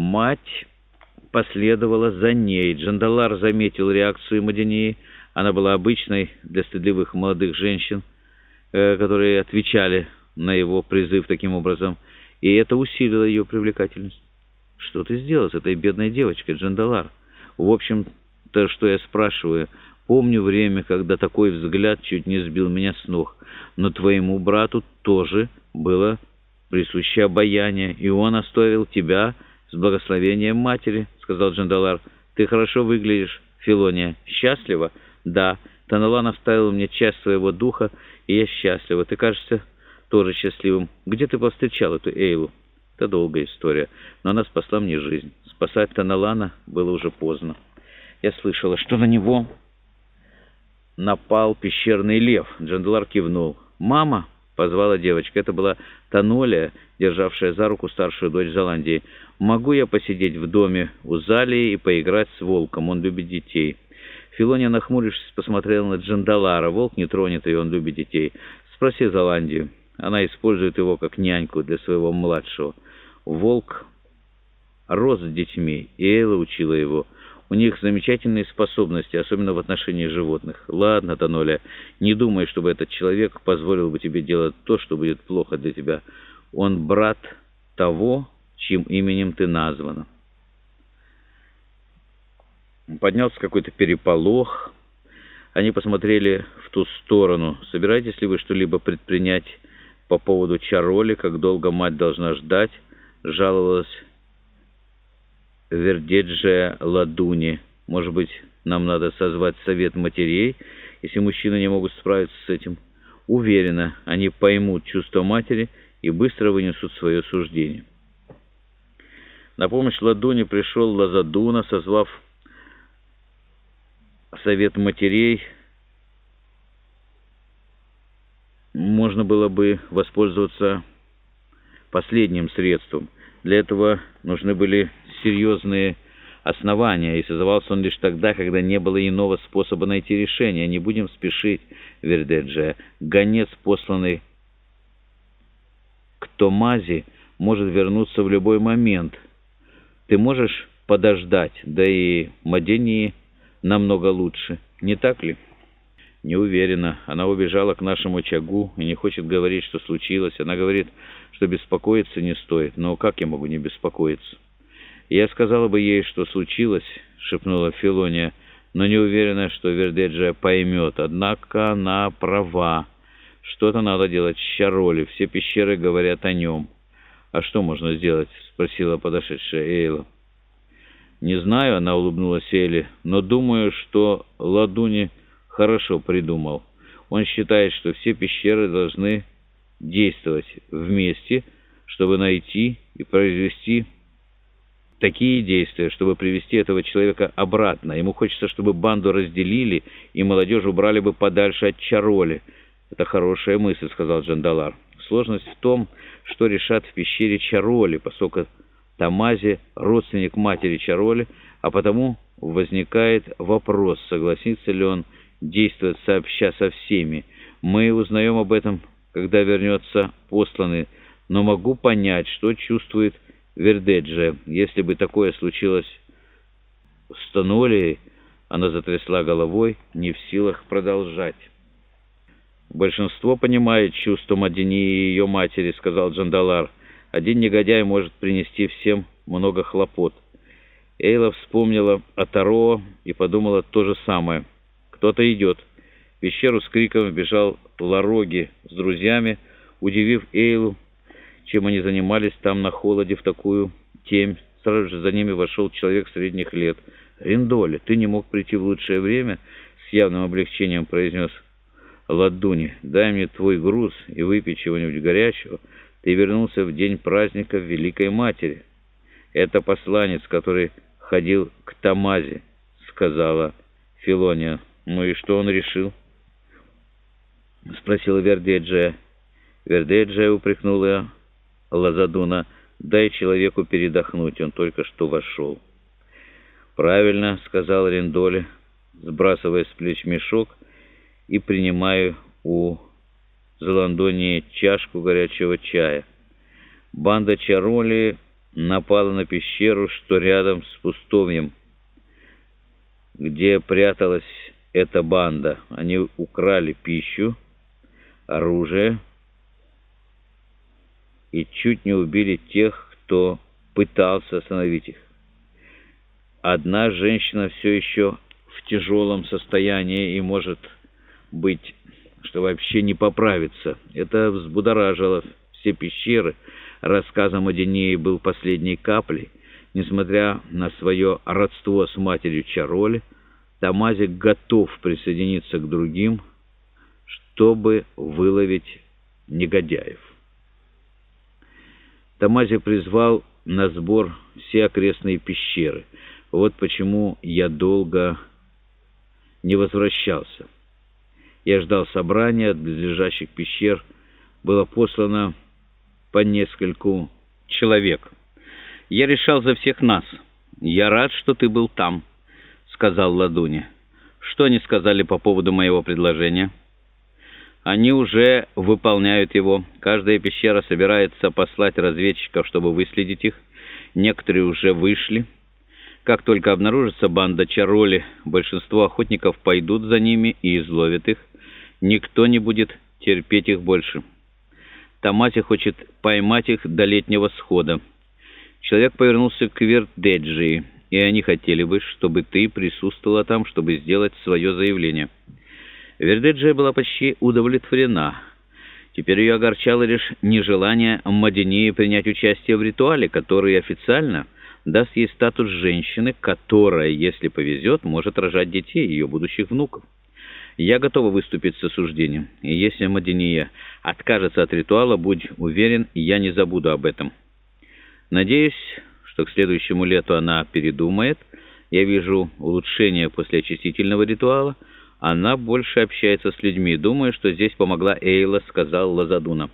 Мать последовала за ней. Джандалар заметил реакцию Мадинии. Она была обычной для стыдливых молодых женщин, э, которые отвечали на его призыв таким образом, и это усилило ее привлекательность. «Что ты сделал с этой бедной девочкой, Джандалар?» «В общем-то, что я спрашиваю, помню время, когда такой взгляд чуть не сбил меня с ног, но твоему брату тоже было присуще обаяние, и он оставил тебя с благословением матери», — сказал Джандалар. «Ты хорошо выглядишь, Филония. Счастлива?» «Да. Таналан оставил мне часть своего духа, и я счастлива. Ты кажешься тоже счастливым. Где ты повстречал эту Эйлу?» «Это долгая история, но она спасла мне жизнь. Спасать Таналана было уже поздно. Я слышала, что на него напал пещерный лев». Джандалар кивнул. «Мама!» — позвала девочка. Это была Танолия, державшая за руку старшую дочь Золандии. «Могу я посидеть в доме у Залии и поиграть с волком? Он любит детей». Филония, нахмурившись, посмотрела на Джандалара. Волк не тронет ее, он любит детей. Спроси Золандию. Она использует его как няньку для своего младшего. Волк рос с детьми, и Эйла учила его. У них замечательные способности, особенно в отношении животных. Ладно, Таноля, не думай, чтобы этот человек позволил бы тебе делать то, что будет плохо для тебя. Он брат того, чьим именем ты названа. Поднялся какой-то переполох. Они посмотрели в ту сторону. Собираетесь ли вы что-либо предпринять по поводу Чароли, как долго мать должна ждать? Жаловалась Вердеджия Ладуни. Может быть, нам надо созвать совет матерей, если мужчины не могут справиться с этим? Уверена, они поймут чувство матери и быстро вынесут свое суждение. На помощь Ладуни пришел Лазадуна, созвав совет матерей, можно было бы воспользоваться последним средством. Для этого нужны были серьезные основания, и созывался он лишь тогда, когда не было иного способа найти решение. Не будем спешить, Вердеджия. Гонец, посланный к Томази, может вернуться в любой момент. Ты можешь подождать, да и Мадении намного лучше, не так ли? Не уверена. Она убежала к нашему очагу и не хочет говорить, что случилось. Она говорит, что беспокоиться не стоит. Но как я могу не беспокоиться? Я сказала бы ей, что случилось, шепнула Филония, но не уверена, что Вердеджия поймет. Однако она права. Что-то надо делать с Чароли. Все пещеры говорят о нем. «А что можно сделать?» — спросила подошедшая Эйла. «Не знаю», — она улыбнулась Элли, — «но думаю, что Ладуни хорошо придумал. Он считает, что все пещеры должны действовать вместе, чтобы найти и произвести такие действия, чтобы привести этого человека обратно. Ему хочется, чтобы банду разделили и молодежь убрали бы подальше от Чароли. «Это хорошая мысль», — сказал Джандалар. «Сложность в том, что решат в пещере Чароли, поскольку Тамази — родственник матери Чароли, а потому возникает вопрос, согласится ли он действовать сообща со всеми. Мы узнаем об этом, когда вернется посланный, но могу понять, что чувствует Вердеджи. Если бы такое случилось с Тонолией, она затрясла головой, не в силах продолжать. «Большинство понимает чувство Мадини и ее матери», — сказал Джандалар. «Один негодяй может принести всем много хлопот». Эйла вспомнила о Таро и подумала то же самое. «Кто-то идет». В пещеру с криком бежал Лароги с друзьями, удивив Эйлу, чем они занимались там на холоде в такую темь. Сразу же за ними вошел человек средних лет. «Риндоли, ты не мог прийти в лучшее время?» С явным облегчением произнес Ладуни. «Дай мне твой груз и выпей чего-нибудь горячего. Ты вернулся в день праздника Великой Матери». «Это посланец, который ходил к Тамазе», — сказала Филония. «Ну и что он решил?» — спросила Вердеджия. Вердеджия упрекнула Лазадуна. «Дай человеку передохнуть, он только что вошел». «Правильно», — сказал Рендоли, сбрасывая с плеч мешок и принимая у Заландонии чашку горячего чая. Банда Чароли напала на пещеру, что рядом с пустовьем, где пряталась эта банда. Они украли пищу, оружие и чуть не убили тех, кто пытался остановить их. Одна женщина все еще в тяжелом состоянии и может быть, что вообще не поправится. Это взбудоражило все пещеры. Рассказом о Денее был последней каплей. Несмотря на свое родство с матерью Чароли, Тамазик готов присоединиться к другим, чтобы выловить негодяев. Тамазик призвал на сбор все окрестные пещеры. Вот почему я долго не возвращался. Я ждал собрания от близлежащих пещер. Было послано по нескольку человек. Я решал за всех нас. Я рад, что ты был там, сказал Ладуни. Что они сказали по поводу моего предложения? Они уже выполняют его. Каждая пещера собирается послать разведчиков, чтобы выследить их. Некоторые уже вышли. Как только обнаружится банда Чароли, большинство охотников пойдут за ними и изловят их. Никто не будет терпеть их больше. Тамаси хочет поймать их до летнего схода. Человек повернулся к Вердеджии, и они хотели бы, чтобы ты присутствовала там, чтобы сделать свое заявление. Вердеджия была почти удовлетворена. Теперь ее огорчало лишь нежелание Мадинии принять участие в ритуале, который официально даст ей статус женщины, которая, если повезет, может рожать детей, ее будущих внуков. Я готова выступить с осуждением. И если Мадиния откажется от ритуала, будь уверен, я не забуду об этом. Надеюсь, что к следующему лету она передумает. Я вижу улучшение после очистительного ритуала. Она больше общается с людьми. Думаю, что здесь помогла Эйла, сказал Лазадуна.